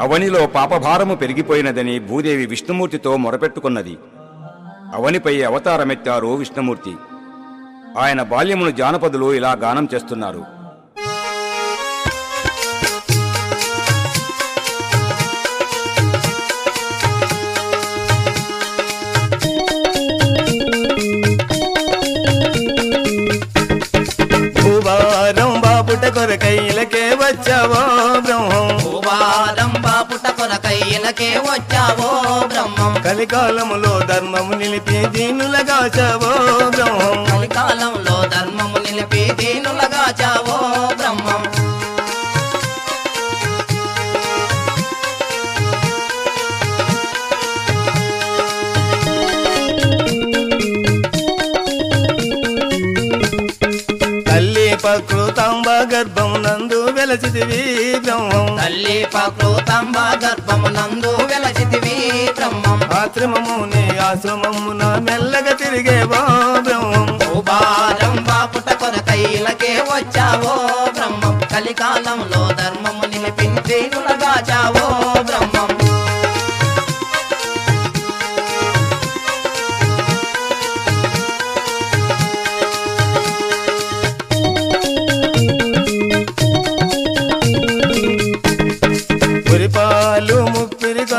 అవనిలో పాపభారము పెరిగిపోయినదని భూదేవి విష్ణుమూర్తితో మొరపెట్టుకున్నది. అవనిపై అవతారమెత్తారు విష్ణుమూర్తి. ఆయన బాల్యమును జానపదులు ఇలా గానం చేస్తున్నారు. భూభారం బాపుట కొరకైలకే వచ్చావో బ్రహ్మం. భూభారం బాపుట కొరకై ఇలకే వచ్చావో బ్రహ్మం. కలికాలములో ధర్మము నిలిపి దీనులగా చావో బ్రహ్మం. కలికాలంలో ధర్మము నిలిపి దీనులగా ప్రకృతాంబ గర్భం నందు వెలసిదివి బ్రహ్మం. తల్లి ప్రకృతంబ గర్భము నందు వెలసితివి బ్రహ్మం. ఆశ్రమముని ఆశ్రమమున మెల్లగా తిరిగేవో బ్రహ్మం. భూభారం బాపుట కొరకై ఇలకే వచ్చావో బ్రహ్మం. కలికాలంలో ధర్మము నిలిపి దీనులగా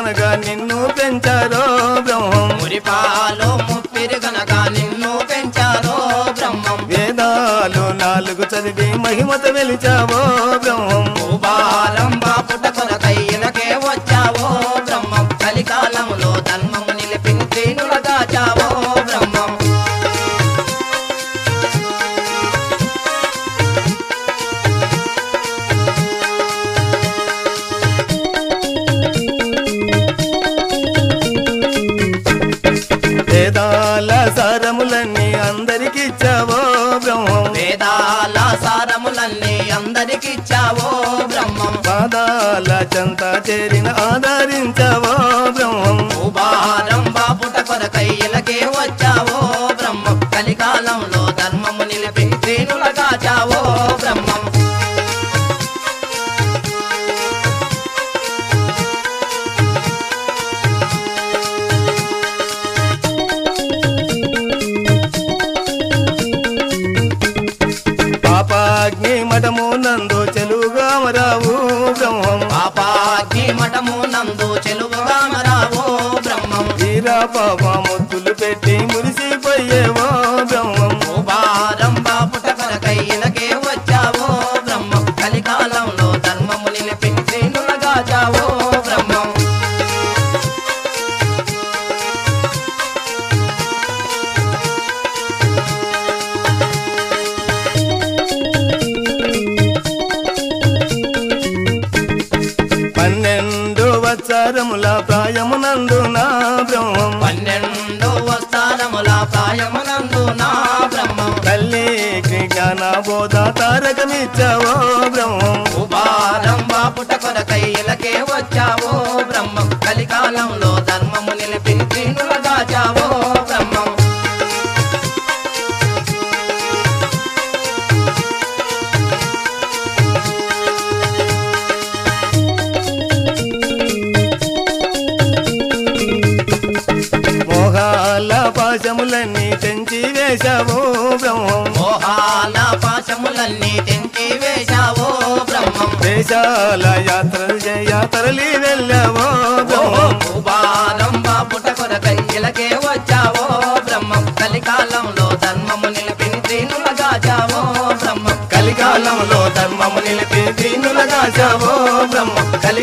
కొనగా నిన్ను పెంచారో బ్రహ్మం. మురిపాలు ముప్పిరి గనక నిన్ను పెంచారో బ్రహ్మం. వేదాలు నాలుగు చదివి మహిమత వెలిచావో దీనులగా చావో బ్రహ్మం. పన్నెండు వత్సరముల ప్రాయమునందు నా బ్రహ్మం. పన్నెండు వస్తారముల ప్రాయమునందు నా బ్రహ్మం. తల్లికి జ్ఞాన బోధ తారకమిచ్చావో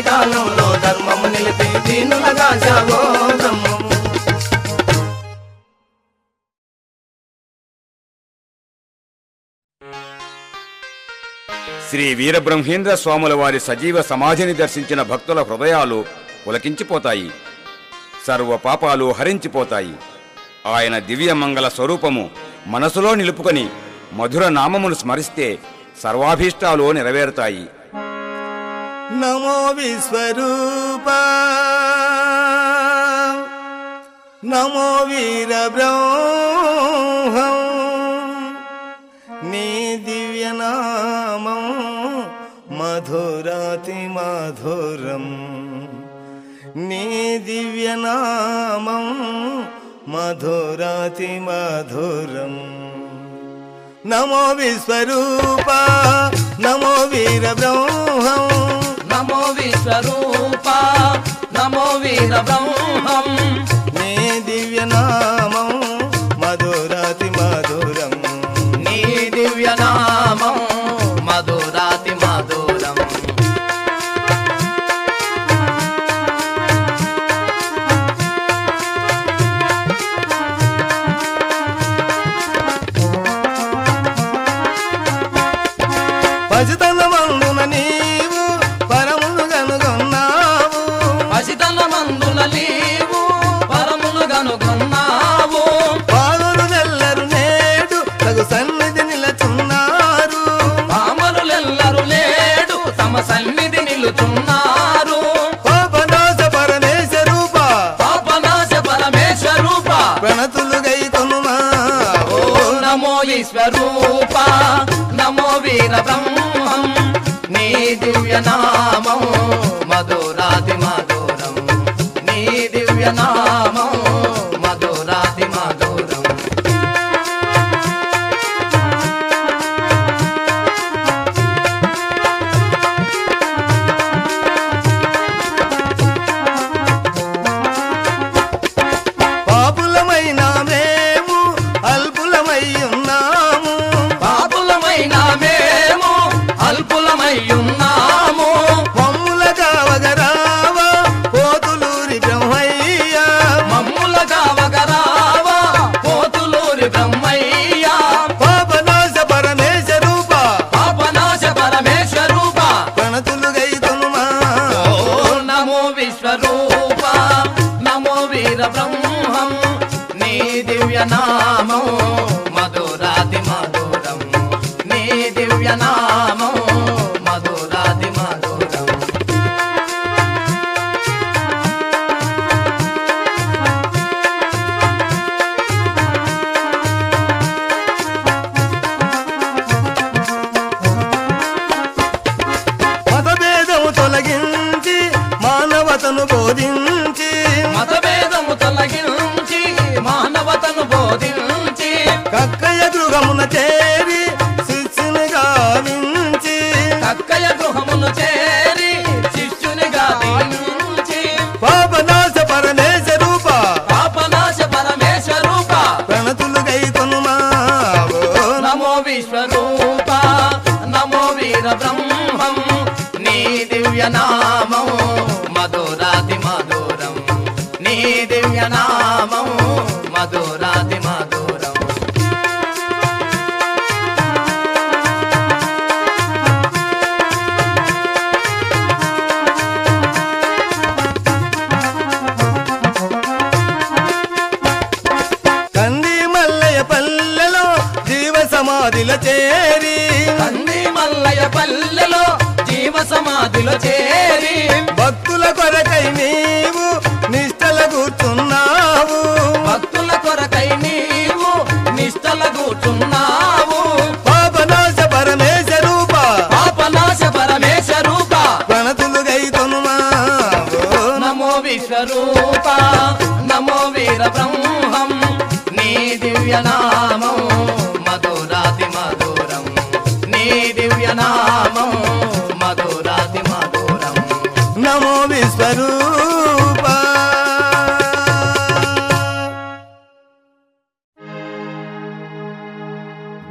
బ్రహ్మం ధర్మము నిలిపి దీనులగా చావో బ్రహ్మం శ్రీ వీరబ్రహ్మేంద్ర స్వాముల వారి సజీవ సమాధిని దర్శించిన భక్తుల హృదయాలు పులకించిపోతాయి. సర్వ పాపాలు హరించిపోతాయి. ఆయన దివ్య మంగళ స్వరూపము మనసులో నిలుపుకొని మధుర నామమును స్మరిస్తే సర్వాభీష్టాలు నెరవేరుతాయి. नमो विश्वरूप। नमो वीरब्रह्म। निदिव्यनामम् मधुराति मधुरम् निदिव्यनाम मधुराति मधुरम् नमो विस्वरूपा नमो वीरब्रह्म। नमो विश्वरूपा नमो वीरब्रह्मं मे दिव्यनामं मधुर నిలుచున్నారు పాపనాశ పరమేశ రూప. పాపనాశ పరమేశ్వరూప ప్రణతులు గై కొనుమా ఓ నమో ఈశ్వరూప. నమో వీర బ్రహ్మం. నీ దివ్య నామం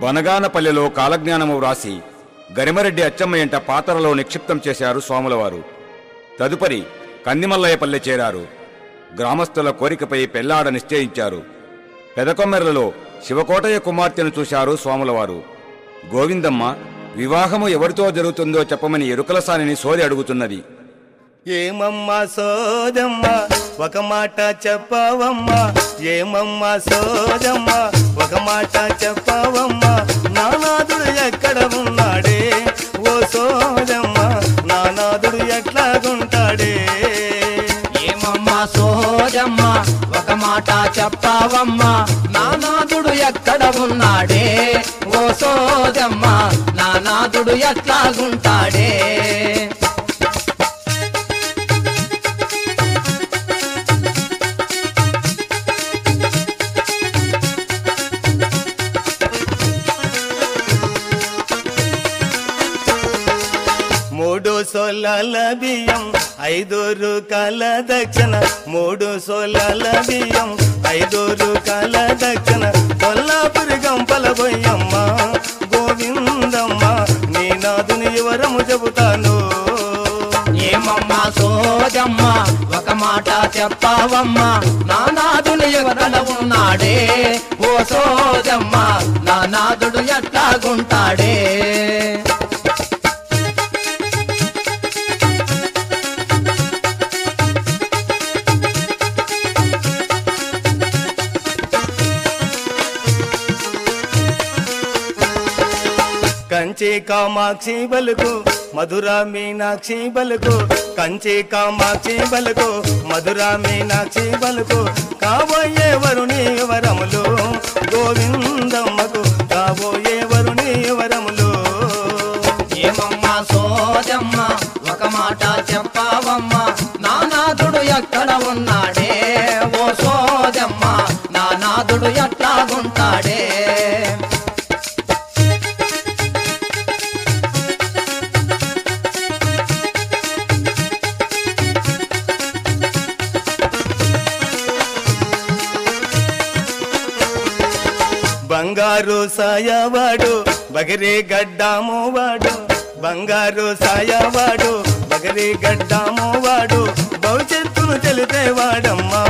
బనగానపల్లెలో కాలజ్ఞానము వ్రాసి గరిమరెడ్డి అచ్చమ్మ ఎంట పాతరలో నిక్షిప్తం చేశారు స్వాములవారు. తదుపరి కందిమల్లయ్యపల్లె చేరారు. గ్రామస్తుల కోరికపై పెళ్ళాడ నిశ్చయించారు. పెదకొమ్మెర్లలో శివకోటయ్య కుమార్తెను చూశారు స్వాములవారు. గోవిందమ్మ వివాహము ఎవరితో జరుగుతుందో చెప్పమని ఎరుకలసానిని సోది అడుగుతున్నది. ఏమమ్మా సోదమ్మా? ఒక మాట చెప్పవమ్మా ఏమమ్మా సోదమ్మా? ఒక మాట చెప్పవమ్మా నానాదుడు ఎక్కడ ఉన్నాడే? ఓ సోదమ్మా నానాదుడు ఎట్లాగుంటాడే? ఏమమ్మా సోదమ్మా ఒక మాట చెప్పావమ్మా నానాదుడు ఎక్కడ ఉన్నాడే? ఓ సోదమ్మా నానాదుడు ఎట్లాగుంటాడే? సొలల బియ్యం ఐదూరు కాల దక్షిణ మూడు సొలల బియ్యం ఐదూరు కాల దక్షిణ. కొల్లాపురి గంపల బొయ్యమ్మ గోవిందమ్మ నీ నాదుని వివరము చెబుతాను. ఏమమ్మా సోజమ్మ ఒక మాట చెప్పావమ్మా నా నాదుని ఎక్కడ ఉన్నాడే? ఓ సోజమ్మ నా నాదుడు ఎట్లాగుంటాడే? కామాక్షి బలుకు మధుర మీనాక్షి బలుకు కంచి కామాక్షి బలుకు మధుర మీనాక్షి బలుకు కాబోయే వరుణి వరములు గోవిందమ్మకు కాబోయే వరుణి వరములు. ఏమమ్మా సోదమ్మ ఒక మాట చెప్పావమ్మా నానాథుడు ఎక్కడ ఉన్నాడే? బంగారు సాయవాడు బగరే గడ్డాము వాడు బంగారు సాయవాడు బగరే గడ్డాము వాడు భవిష్యత్తును తెలిపేవాడమ్మా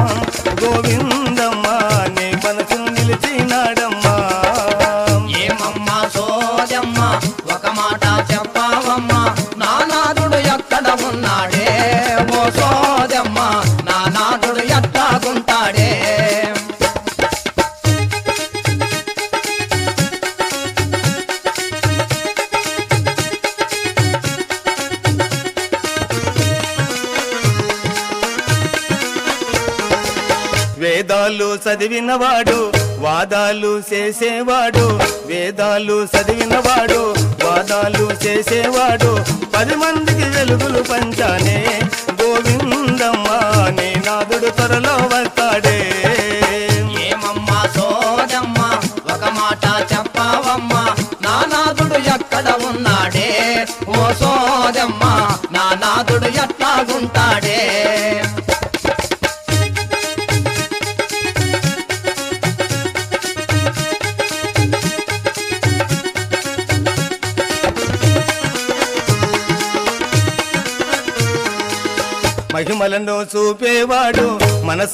చదివినవాడు వాదాలు చేసేవాడు వేదాలు చదివినవాడు వాదాలు చేసే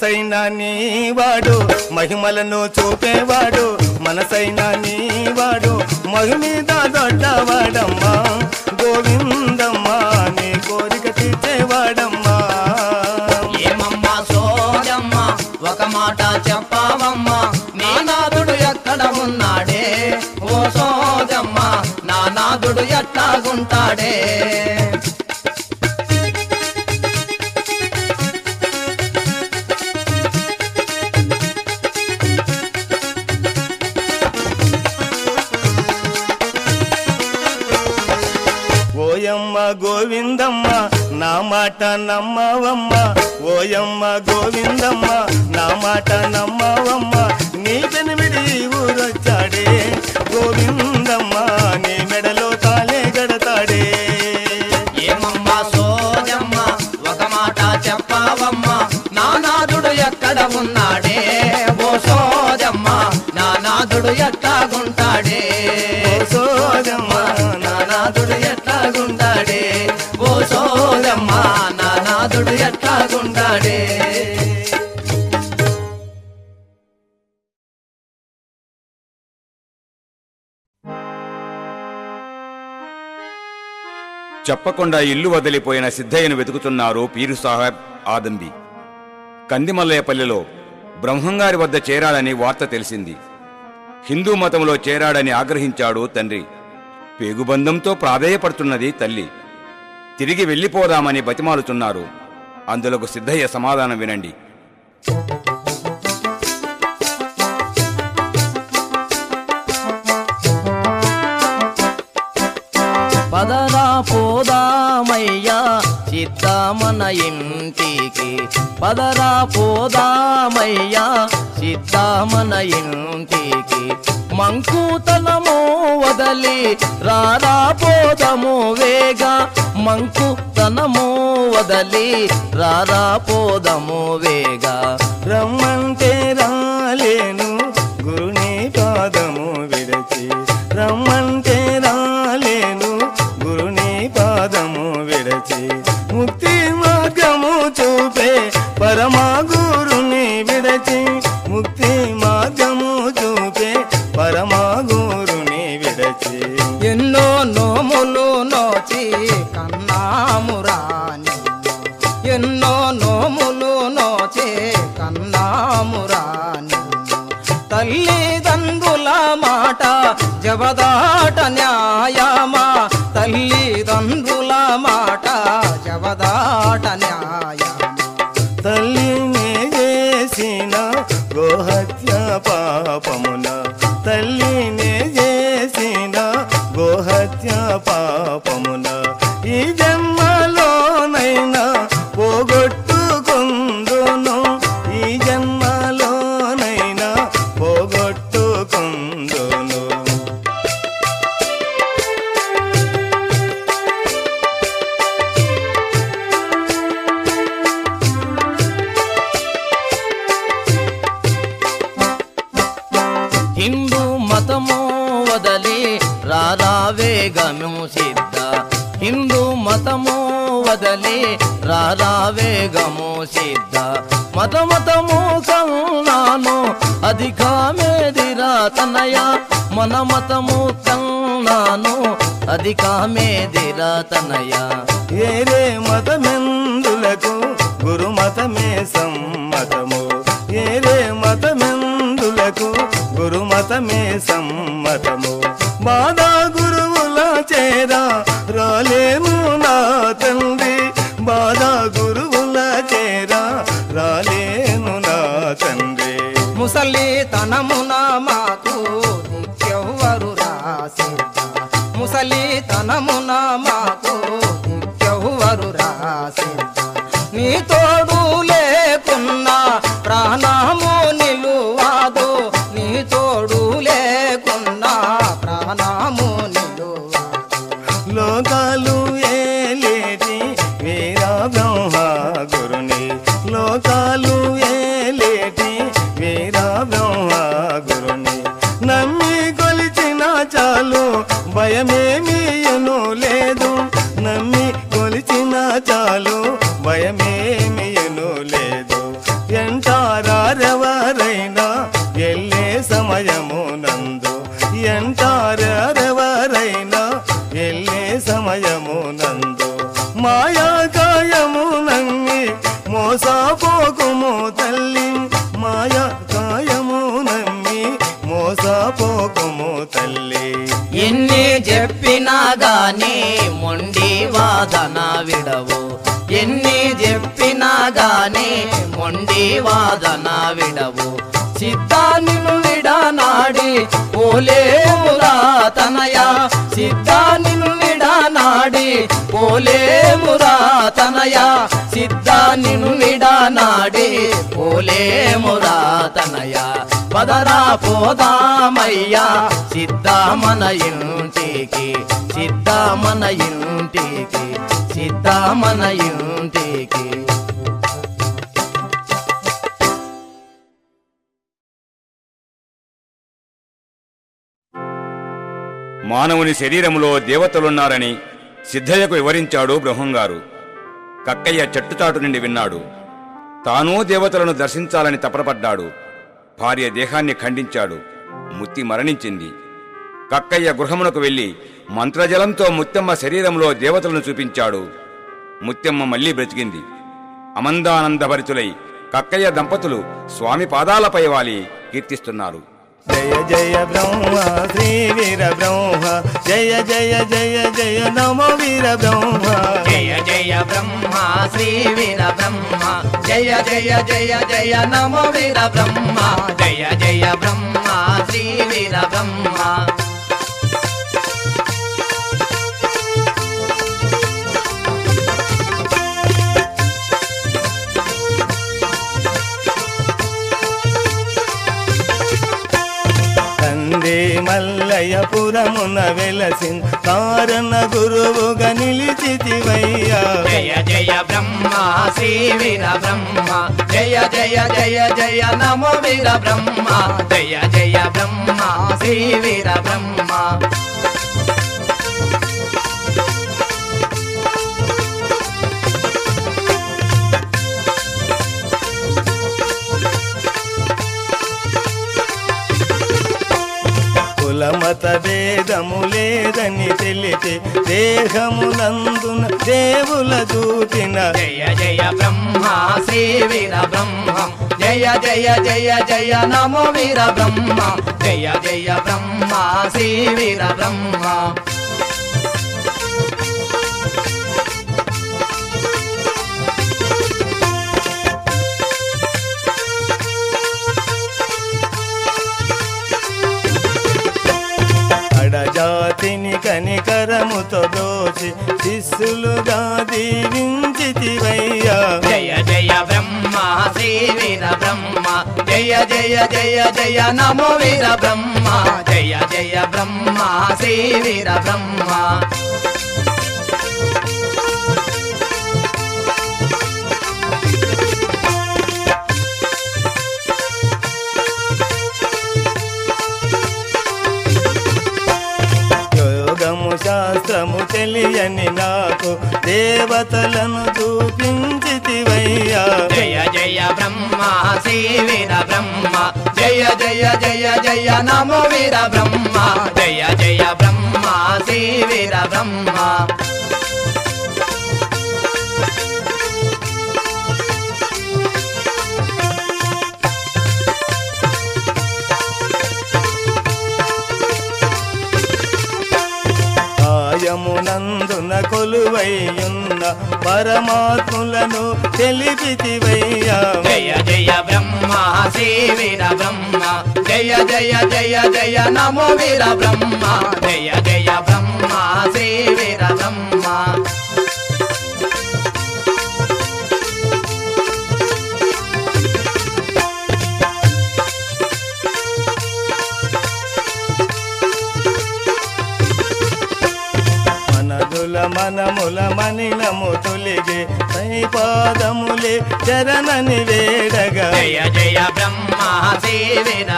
మనసైన నీవాడు మహిమలను చూపేవాడు మనసైన నీవాడు మహిమీద దొడ్డవాడమ్మా. గోవిందమ్మా నీ కోరిక తీర్చేవాడమ్మా. ఏమమ్మా సోదమ్మా ఒక మాట చెప్పావమ్మా నీ నాదుడు ఎక్కడ ఉన్నాడే? ఓ సోదమ్మా నా నాదుడు ఎట్లాగుంటాడే? మాట నమ్మవమ్మ ఓయమ్మ గోవిందమ్మ నా మాట నమ్మవమ్మ నీ పెనిమిడి ఊరొచ్చాడే. గోవిందమ్మ నీ మెడలో తాళే గడతాడే. ఏమమ్మా సోజమ్మ ఒక మాట చెప్పావమ్మా నానాథుడు ఎక్కడ ఉన్నాడే? ఓ సోజమ్మ నానాథుడు ఎట్లాగుంటాడే? సోజమ్మ ఎట్లాగుండాడే? చెప్పకుండా ఇల్లు వదిలిపోయిన సిద్ధయ్యను వెతుకుతున్నారు పీరు సాహెబ్ ఆదంబి. కందిమల్లయ్యపల్లిలో బ్రహ్మంగారి వద్ద చేరాడని వార్త తెలిసింది. హిందూ మతంలో చేరాడని ఆగ్రహించాడు తండ్రి. పేగుబంధంతో ప్రాధేయపడుతున్నది తల్లి. తిరిగి వెళ్ళిపోదామని బతిమాలుతున్నారు. అందులకు సిద్ధయ్య సమాధానం వినండి. సిద్ధమన ఇంటికి పదరా పోదామయ్యా. సిద్ధమన ఇంటికి మంకుతలము వదలి రారా పోదము వేగ. మంకుతనము వదలి రారా పోదము వేగా. రమ్మంటే ಜವದಾ వదలి రారా వేగము సిద్ధ. మత మతము కన్నాను అధికామేదిరా తనయ. మన మతము కన్నాను అధికామేదిరా తనయ. ఏరే మతమెందులకు గురు మతమే సమ్మతము? ఏరే మతమెందులకు గురు మతమే సమ్మ ya చెప్పినా మొండి వాదన విడవు. సిద్ధాన్ని విడనాడి పోలేమురా తనయ. సిద్ధాన్ని విడనాడి పోలేమురా తనయ. సిద్ధాన్ని విడనాడి పోలేమురా తనయ. పదరా పోదామయ్యా సిద్ధమన ఇంటికి సిద్ధమన ఇంటికి సిద్ధమన ఇంటికి. మానవుని శరీరములో దేవతలున్నారని సిద్ధయ్యకు వివరించాడు బ్రహ్మంగారు. కక్కయ్య చెట్టుచాటు నుండి విన్నాడు. తానూ దేవతలను దర్శించాలని తపనపడ్డాడు. భార్య దేహాన్ని ఖండించాడు. ముత్తి మరణించింది. కక్కయ్య గృహమునకు వెళ్ళి మంత్రజలంతో ముత్తెమ్మ శరీరంలో దేవతలను చూపించాడు. ముత్తెమ్మ మళ్ళీ బ్రతికింది. అమందానందభరితులై కక్కయ్య దంపతులు స్వామి పాదాలపై వాలి కీర్తిస్తున్నారు. జయ జయ బ్రహ్మ శ్రీ వీర బ్రహ్మ జయ జయ జయ జయ నమో వీర బ్రహ్మ. జయ జయ బ్రహ్మ శ్రీ వీర బ్రహ్మ జయ జయ జయ జయ నమో వీర బ్రహ్మ. జయ జయ బ్రహ్మ శ్రీ వీర బ్రహ్మ. వందే మల్లయపురమున వెలసిన్ కారణ గురువుగా నిలిచితివయ్యా. జయ జయ బ్రహ్మ శ్రీ వీర బ్రహ్మ జయ జయ జయ జయ నమో వీర బ్రహ్మ జయ జయ బ్రహ్మ శ్రీ వీర బ్రహ్మ. మతభేదము లేదని తెలిపి దేహమునందున దేవుల చూపిన జయ జయ బ్రహ్మ శ్రీ వీర బ్రహ్మ. జయ జయ జయ జయ నమో వీర బ్రహ్మ. జయ జయ బ్రహ్మ శ్రీ వీర బ్రహ్మ. శిష్యులుగా దీవించితివయ్యా. జయ జయ బ్రహ్మ శ్రీ వీర బ్రహ్మ. జయ జయ జయ జయ నమో వీర బ్రహ్మ. జయ జయ బ్రహ్మ శ్రీ వీర బ్రహ్మ. తెలియని నాకు దేవతలను చూపించితివయ్యా. జయ జయ బ్రహ్మ శ్రీవీర బ్రహ్మ. జయ జయ జయ జయ నమో వీర బ్రహ్మ. జయ జయ బ్రహ్మ శ్రీవీర బ్రహ్మ. కొలువైయున్న పరమాత్ములను తెలిపితివయ్యా జయ జయ బ్రహ్మ శ్రీ బ్రహ్మ. జయ జయ జయ జయ నమో వీర బ్రహ్మ. జయ జయ బ్రహ్మ శ్రీ బ్రహ్మ. చరణని వేడగా. జయ జయ బ్రహ్మ శ్రీ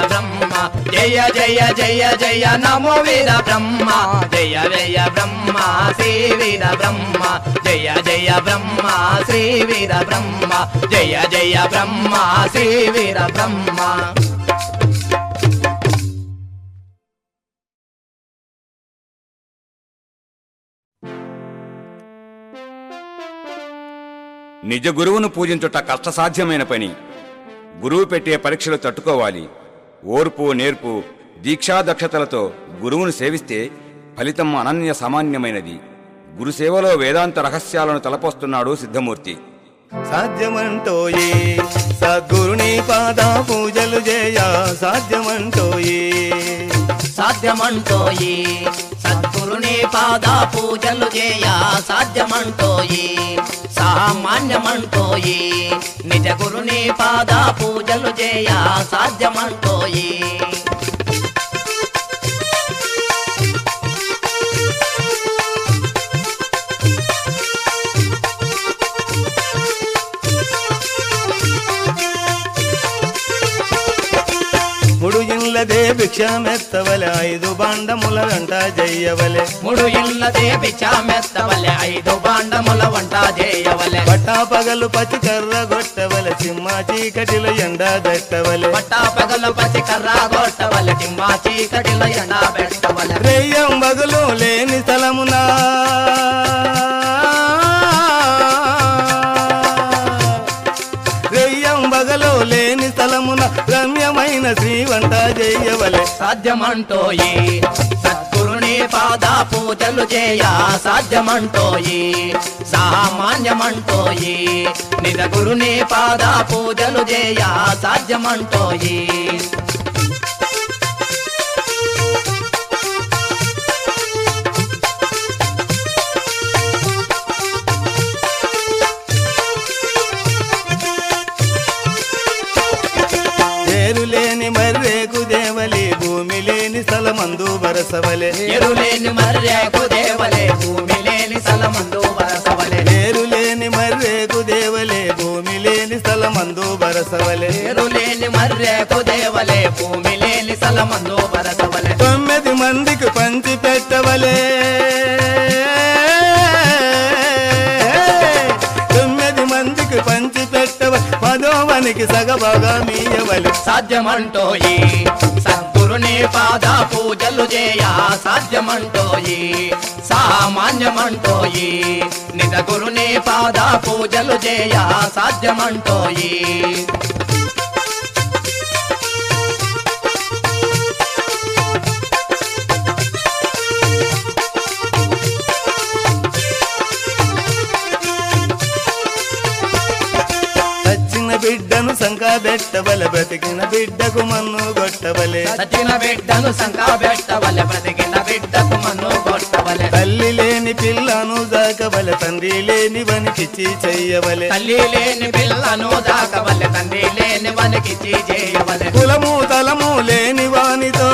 బ్రహ్మ. జయ జయ జయ జయ నమో వీర బ్రహ్మ. జయ జయ బ్రహ్మ శ్రీ బ్రహ్మ. జయ జయ బ్రహ్మ శ్రీ వీర బ్రహ్మ. జయ జయ బ్రహ్మ శ్రీ వీర బ్రహ్మ. నిజ గురువును పూజించుట కష్టసాధ్యమైన పని. గురువు పెట్టే పరీక్షలు తట్టుకోవాలి. ఓర్పు నేర్పు దీక్షాదక్షతలతో గురువును సేవిస్తే ఫలితం అనన్య సామాన్యమైనది. గురుసేవలో వేదాంత రహస్యాలను తలపోస్తున్నాడు సిద్ధమూర్తి. సాధ్యమంటోయే సద్గురుని పాద పూజలు చేయ సాధ్యమంటోయే. సాధ్యమంటోయి. సద్గురుని పాద పూజలు చేయ సాధ్యమంటోయి. సామాన్యమంటోయి. నిజ గురుని పాద పూజలు చేయ సాధ్యమంటోయి. ఇళ్ళదే భిక్షమెత్తవలె ఐదు బాండముల వెంట జయ్యవలె ముడు బిచామెత్తవలె ఐదు బాండముల వంట చేయవలె పట్టా పగలు పచ్చి కర్ర గొట్టవలె సింహ చీకటిల ఎండ దట్టవలె పట్టా పగల పసి కర్ర కొట్టవలె టిమ్మా చీకటిల ఎండ పెట్టవలె. రెయ్యం బగులు లేని స్థలమునా? లేని స్థలమున? రమ్యమైన శ్రీవంట జయ్యవలె సాధ్యమంటోయి. సద్గురుని పాద పూజలు చేయ సాధ్యమంటోయి. సామాన్యమంటోయి. నిజ గురుని పాద పూజలు చేయ సాధ్యమంటోయి. స్థలమందు వరసవలే. ఎరులేని మర్యాకు దేవలే భూమి లేని స్థలమందు వరసవలే. ఏరు లేని మర్రేకు దేవలే భూమి లేని స్థలమందు వరసవలే. ఎరులేని మర్యాకు దేవలే భూమి లేని స్థలమందు వరసవలే. తొమ్మిది మందికి పంచి పెట్టవలే. తొమ్మిది మందికి పంచి పెట్టవ పదోవనికి సగభాగా మీయవలే సాధ్యమంటోయి. సద్గురుని పాద పూజలు చేయ సాధ్యమంటోయి సామాన్యమంటోయి. నిజ గురుని పాద పూజలు చేయ సాధ్యమంటోయి. సంకా పెట్టవల బ్రతికిన బిడ్డకు మన్ను కొట్టవలే సచిన బిడ్డను సంకా పెట్టవలె బ్రతికిన బిడ్డకు మన్ను కొట్టవలె తల్లి లేని పిల్లను దాకవలె తండ్రి లేని వనికిచ్చి చెయ్యవలే తల్లి లేని పిల్లను దాకవలె తండ్రి లేని వనికి చేయవలె. కులము తలము లేని వానితో.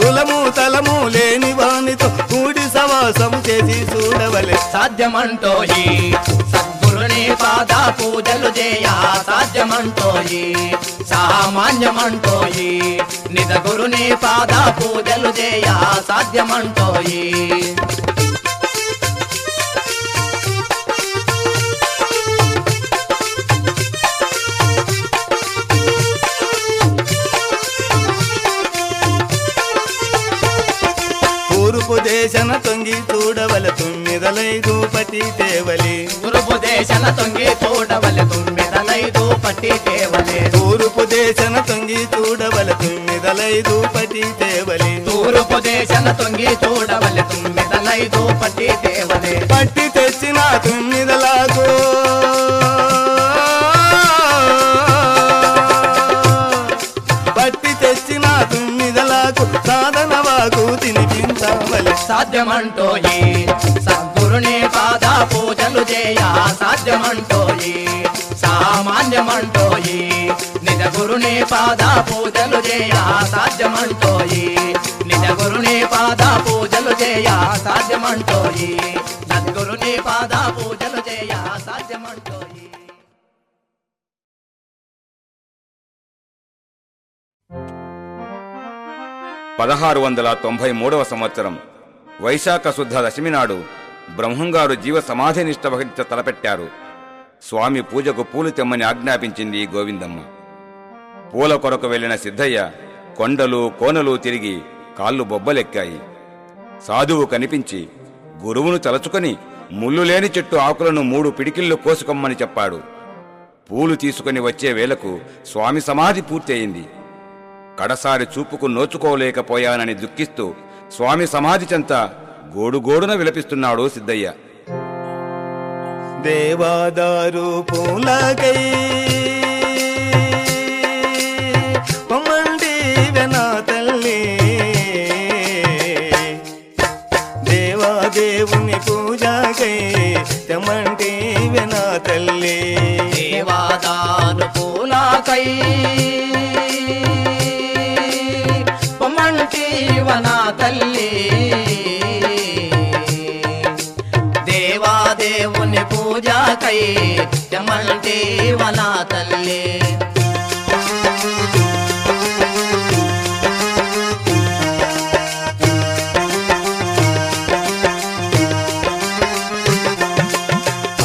కులము తలము లేని వానితో కూడి సవాసము చేసి చూడవలే. సాధ్యమంటోయి. సద్గురుని పాద పూజలు చేయ సాధ్యమంటోయి. సామాన్యమంటోయి. నిజ గురుని పాద పూజలు చేయ సాధ్యమంటోయి. తూర్పు దేశన తొంగి చూడవలె తొమ్మిదలై దూపటి తేవలి. తూర్పు దేశన తొంగి చూడవలె తుమ్మిదలైదు పట్టి దేవలే తూర్పు దేశన తొంగి చూడవలె తొమ్మిదలై దూపటి తేవలి. తూర్పు దేశన తొంగి చూడవలె తుమ్మిదలైదు పట్టి దేవలే పట్టి తెచ్చిన తొమ్మిదలకు సాధ్యమంటోయి సద్గురుని పాద పూజలు చేయ సాధ్యమంటోయి సామాన్యమంటోయి నిజ గురుని పాద పూజలు చేయ సాధ్యమంటోయి నిజ గురుని పాద పూజలు చేయ సాధ్యమంటోయి సద్గురుని పాద పూజలు చేయ సాధ్యమంటోయి పదహారు వందల తొంభై మూడవ సంవత్సరం. వైశాఖ శుద్ధ దశమి నాడు బ్రహ్మంగారు జీవ సమాధి నిష్ట వహించ తలపెట్టారు. స్వామి పూజకు పూలు తెమ్మని ఆజ్ఞాపించింది గోవిందమ్మ. పూల కొరకు వెళ్ళిన సిద్ధయ్య కొండలు కోనలు తిరిగి కాళ్ళు బొబ్బలెక్కాయి. సాధువు కనిపించి గురువును తలచుకొని ముళ్ళు లేని చెట్టు ఆకులను మూడు పిడికిళ్ళు కోసుకొమ్మని చెప్పాడు. పూలు తీసుకుని వచ్చే వేళకు స్వామి సమాధి పూర్తయింది. కడసారి చూపుకు నోచుకోలేకపోయానని దుఃఖిస్తూ స్వామి సమాధి చెంత గోడుగోడున విలపిస్తున్నాడు సిద్ధయ్య. దేవాదారు పూలకై పొమ్మండి వెనా తల్లి. దేవాదేవుని పూజకై తెమ్మంటి వెనా తల్లి. దేవాదారు పూలాకై పొమ్మంటి తల్లి. దేవాదేవుని పూజకై తెమ్మంటి వన తల్లి.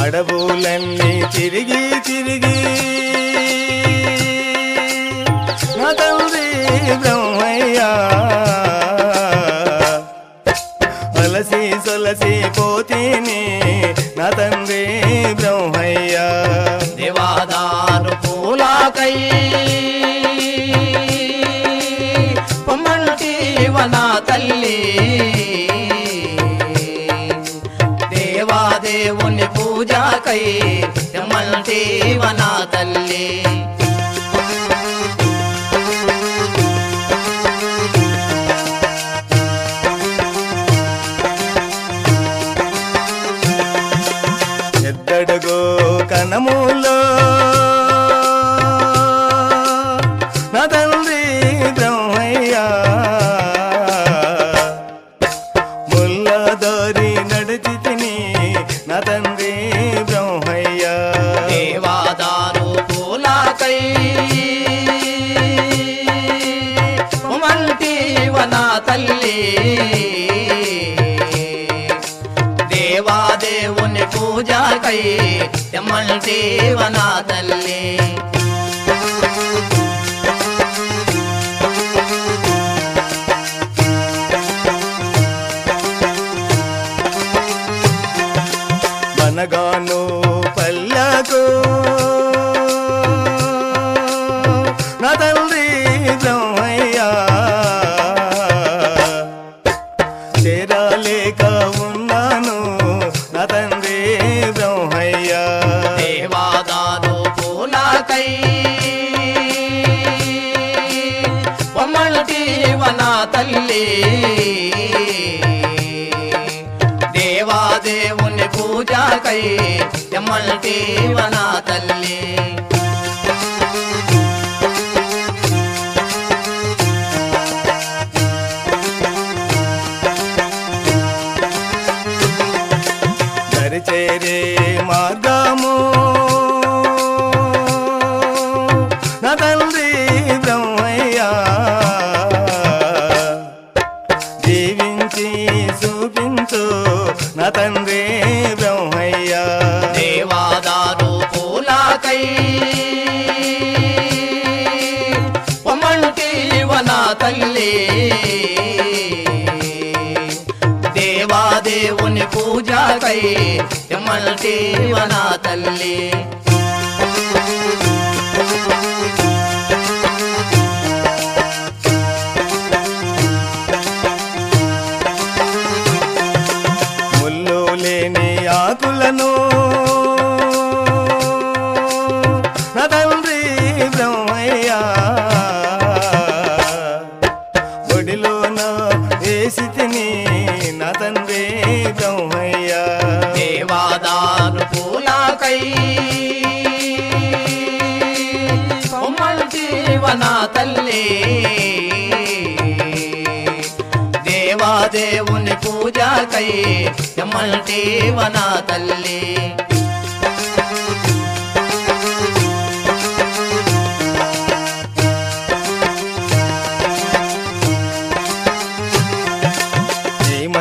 అడవులన్నీ తిరిగి తిరిగి నా తండ్రి బ్రహ్మయ్యా. తండ్రి బ్రహ్మయ్య. దేవాదారు పూలాకై పొమ్మంటి వన తల్లి. దేవాదేవుని పూజాకై తెమ్మంటి వన తల్లి. ఎద్దడగో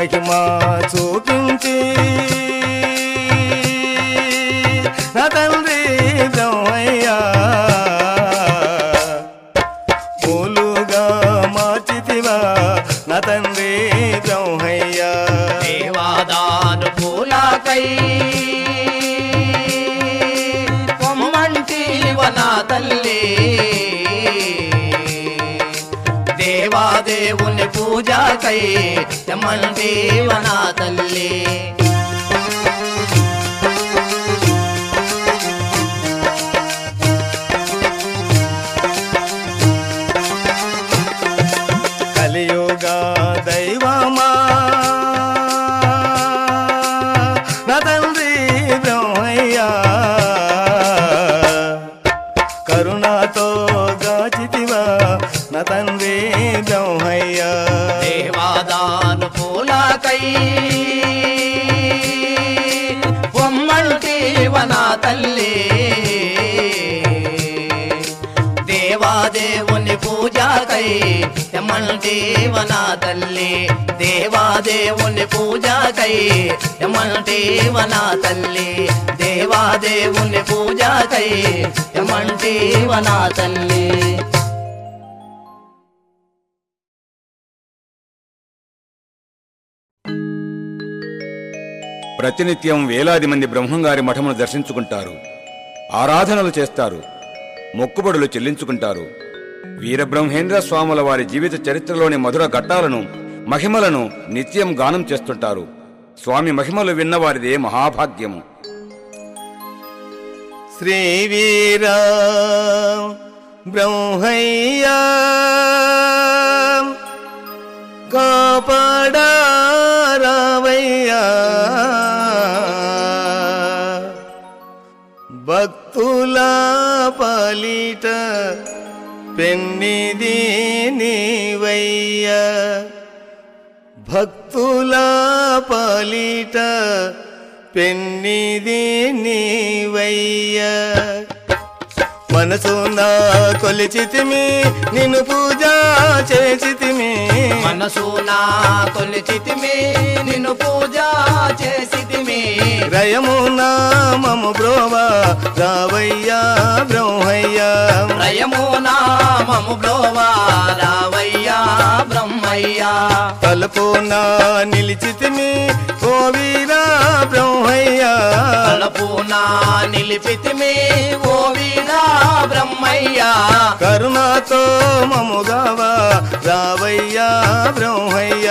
మహిమ చూపించి దేవాదేవుని పూజకై ఎమ్మంటివన తల్లి. పూజకై ఎమ్మంటివన తల్లి దేవాదేవుని పూజకై ఎమ్మంటివన తల్లి దేవాదేవుని పూజకై ఎమ్మంటివన తల్లి ప్రతినిత్యం వేలాది మంది బ్రహ్మంగారి మఠమును దర్శించుకుంటారు ఆరాధనలు చేస్తారు మొక్కుబడులు చెల్లించుకుంటారు. వీరబ్రహ్మేంద్ర స్వాముల వారి జీవిత చరిత్రలోని మధుర ఘట్టాలను మహిమలను నిత్యం గానం చేస్తుంటారు. స్వామి మహిమలు విన్నవారిదే మహాభాగ్యము. శ్రీ వీర బ్రహ్మయ్య కాపాడారావయ్యా భక్తుల పలిట పెన్నిది నీవయ్య. భక్తుల పాలిట పెన్నిది నీవయ్య. మనసు నా కొలిచితిమి నిన్ను పూజ చేసితిమి. మనసు నా కొలిచితిమి నిన్ను పూజ చేసితిమి. రయము నామము బ్రోవా రావయ్యా బ్రహ్మయ్యా. రయము నామము బ్రోవా రావయ్యా బ్రహ్మయ్యా. తలుపు నా నిలిచితిమి ఓ వీరా బ్రహ్మయ్యా. తలపునా నిలిపితిమి ఓ వీరా బ్రహ్మయ్యా. కరుణాతో మముగావా. రావయ్యా బ్రహ్మయ్యా.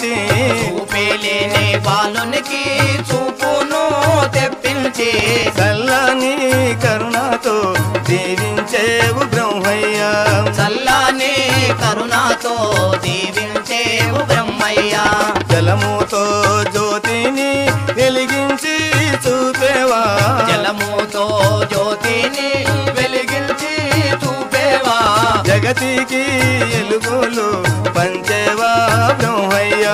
తెప్పించి చూపేలేని బాలునికి చూపును తెప్పించి చల్లని కరుణతో దీవించేవు బ్రహ్మయ్య చల్లని కరుణాతో దీవించేవు బ్రహ్మయ్య జలముతో జ్యోతిని వెలిగించి చూపేవా. జలముతో జ్యోతిని వెలిగించి చూపేవా. జగతికి ఎలుగులు పంచేవా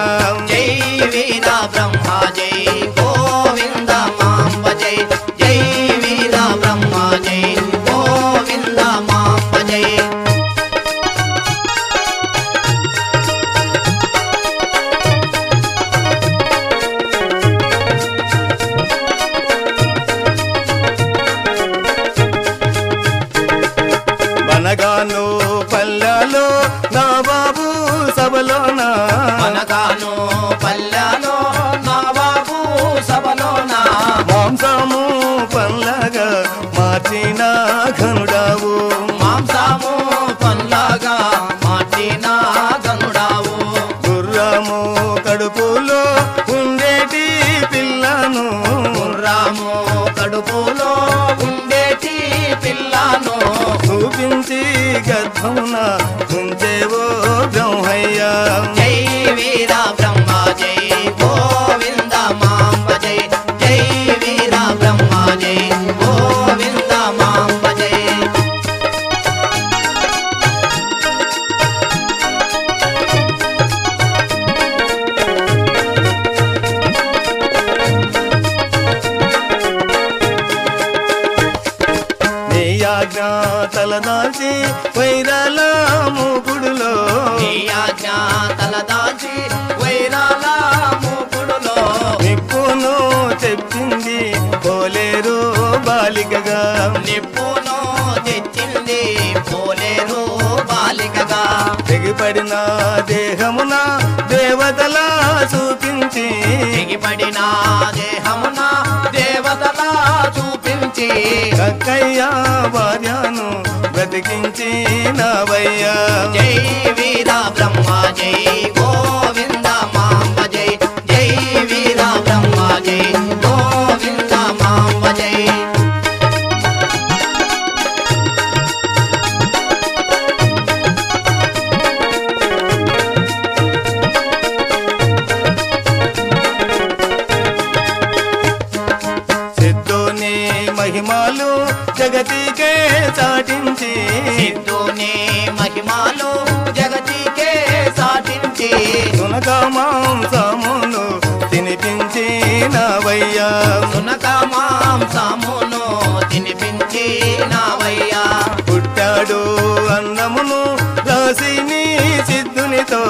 బ్రహ్మయ్య జై వీర బ్రహ్మ జై తెగిపడిన దేహమున దేవతలా చూపించి. కక్కయ్య భార్యను బ్రతికించి నవయ్యా. జై వీర బ్రహ్మ జై గోవింద మాంబ జై జై వీర బ్రహ్మ జై మాంసమును తినిపించినవయ్యా. సునక మాంసమును తినిపించినవయ్యా. పుట్టాడు అన్నమును రాసిని సిద్ధునితో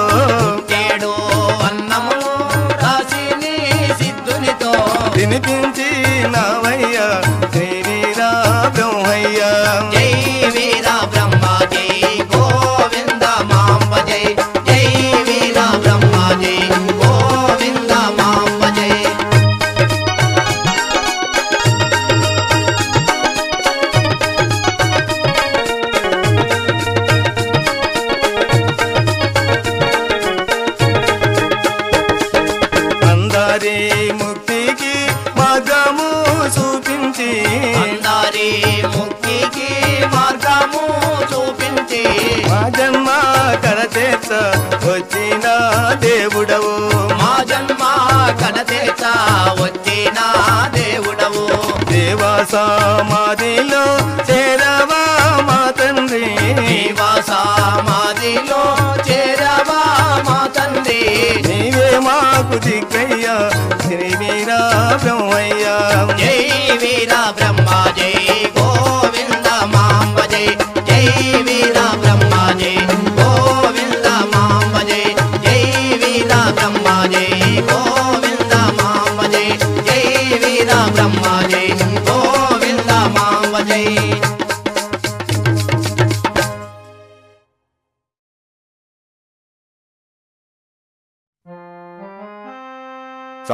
துதிக்கை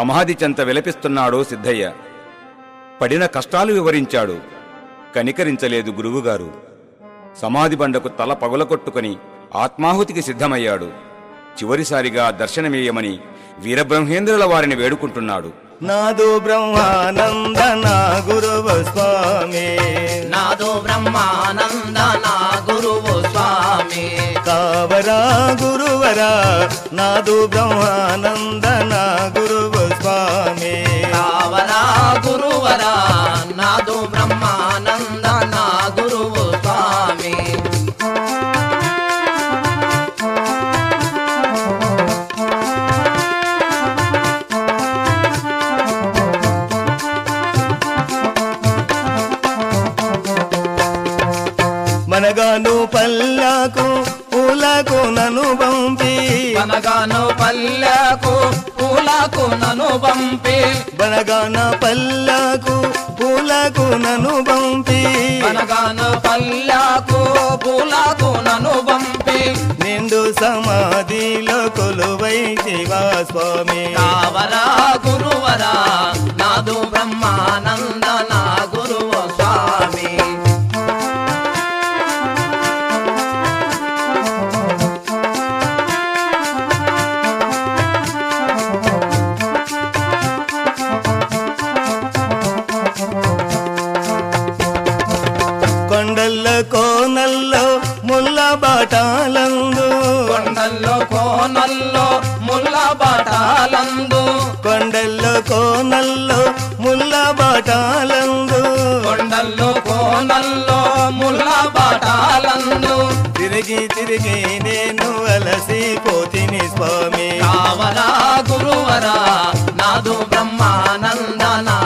ప్రమాది చెంత విలపిస్తున్నాడో సిద్ధయ్య. పడిన కష్టాలు వివరించాడు. కనికరించలేదు గురువుగారు. సమాధి బండకు తల పగులకొట్టుకుని ఆత్మాహుతికి సిద్ధమయ్యాడు. చివరిసారిగా దర్శనమేయమని వీరబ్రహ్మేంద్రుల వారిని వేడుకుంటున్నాడు. नादो ब्रह्मानन्दना गुरुव स्वामी नादो ब्रह्मानन्दना गुरुव स्वामी कावरा गुरुवरा नादो ब्रह्मानन्दना गुरुव स्वामी कावरा गुरुवरा नादो ब्रह्मानंद పంపే. బనగాన పల్లకు పూలకు నను పంపే. బనగాన పల్లకు పూలకు నను పంపే. నిండు సమాధిలో కొలువై శివ స్వామి కావరా గురువరా నాదు బ్రహ్మాన తిరిగి నేను అలసిపోతిని స్వామి. కావలా గురువరా నాదు బ్రహ్మానందనా?